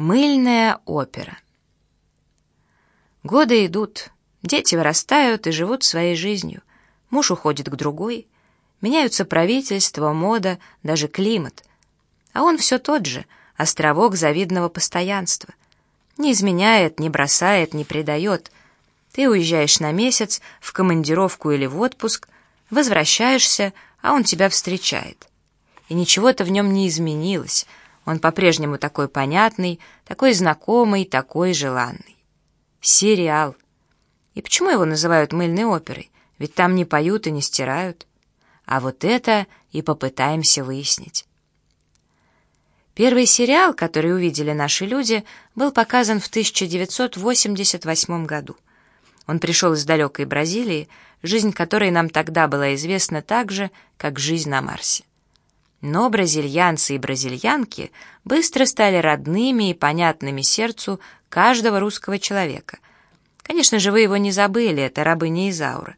Мыльная опера. Годы идут, дети вырастают и живут своей жизнью. Муж уходит к другой. Меняются правительство, мода, даже климат. А он все тот же, островок завидного постоянства. Не изменяет, не бросает, не предает. Ты уезжаешь на месяц, в командировку или в отпуск, возвращаешься, а он тебя встречает. И ничего-то в нем не изменилось — он по-прежнему такой понятный, такой знакомый, такой желанный. Сериал. И почему его называют мыльной оперой? Ведь там не поют и не стирают. А вот это и попытаемся выяснить. Первый сериал, который увидели наши люди, был показан в 1988 году. Он пришел из далекой Бразилии, жизнь которой нам тогда была известна так же, как жизнь на Марсе. Но бразильянцы и бразильянки быстро стали родными и понятными сердцу каждого русского человека. Конечно же, вы его не забыли, это рабыня Изаура.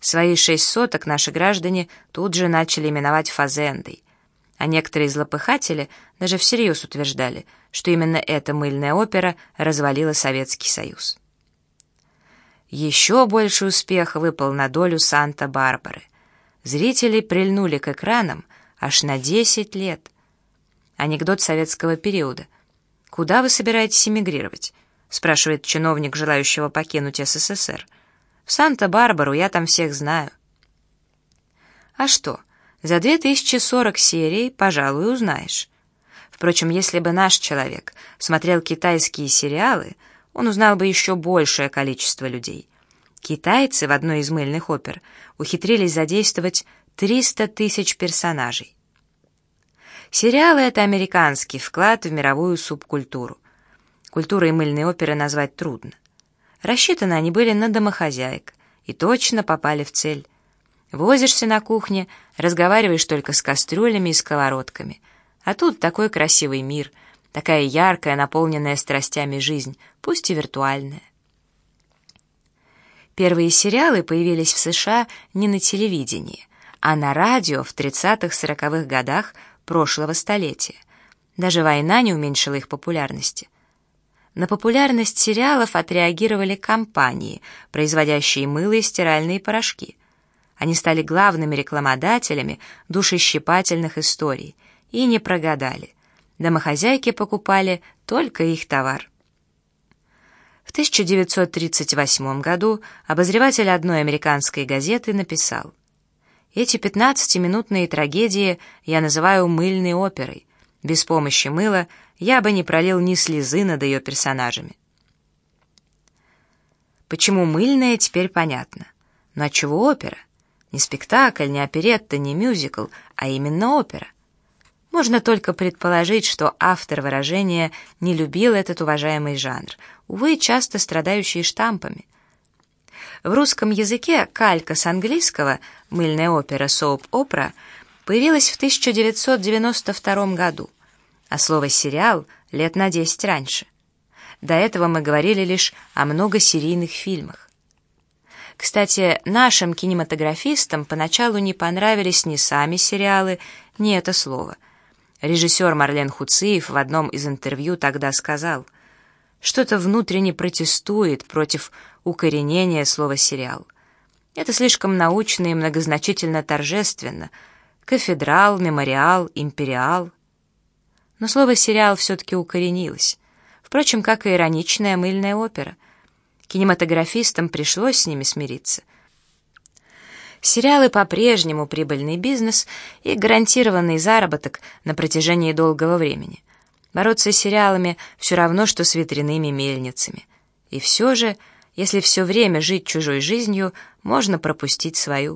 Свои шесть соток наши граждане тут же начали именовать фазендой. А некоторые злопыхатели даже всерьез утверждали, что именно эта мыльная опера развалила Советский Союз. Еще больше успеха выпал на долю Санта-Барбары. Зрители прильнули к экранам, аж на 10 лет. Анекдот советского периода. «Куда вы собираетесь эмигрировать?» — спрашивает чиновник, желающего покинуть СССР. «В Санта-Барбару, я там всех знаю». «А что, за 2040 серий, пожалуй, узнаешь». Впрочем, если бы наш человек смотрел китайские сериалы, он узнал бы еще большее количество людей. Китайцы в одной из мыльных опер ухитрились задействовать 300 тысяч персонажей. Сериалы — это американский вклад в мировую субкультуру. Культурой мыльной оперы назвать трудно. Рассчитаны они были на домохозяек и точно попали в цель. Возишься на кухне, разговариваешь только с кастрюлями и сковородками. А тут такой красивый мир, такая яркая, наполненная страстями жизнь, пусть и виртуальная. Первые сериалы появились в США не на телевидении, а на радио в 30-40-х годах прошлого столетия. Даже война не уменьшила их популярности. На популярность сериалов отреагировали компании, производящие мыло и стиральные порошки. Они стали главными рекламодателями душещипательных историй и не прогадали. Домохозяйки покупали только их товар. В 1938 году обозреватель одной американской газеты написал эти пятнадцатиминутные трагедии я называю мыльной оперой. Без помощи мыла я бы не пролил ни слезы над ее персонажами. Почему мыльная, теперь понятно. Но отчего опера? Не спектакль, не оперетта, не мюзикл, а именно опера. Можно только предположить, что автор выражения не любил этот уважаемый жанр, увы, часто страдающий штампами — в русском языке калька с английского «мыльная опера» «соуп-опера» появилась в 1992 году, а слово «сериал» лет на 10 раньше. До этого мы говорили лишь о многосерийных фильмах. Кстати, нашим кинематографистам поначалу не понравились ни сами сериалы, ни это слово. Режиссер Марлен Хуциев в одном из интервью тогда сказал – что-то внутренне протестует против укоренения слова «сериал». Это слишком научно и многозначительно торжественно. Кафедрал, мемориал, империал. Но слово «сериал» все-таки укоренилось. Впрочем, как и ироничная мыльная опера. Кинематографистам пришлось с ними смириться. Сериалы по-прежнему прибыльный бизнес и гарантированный заработок на протяжении долгого времени. Бороться с сериалами все равно, что с ветряными мельницами. И все же, если все время жить чужой жизнью, можно пропустить свою.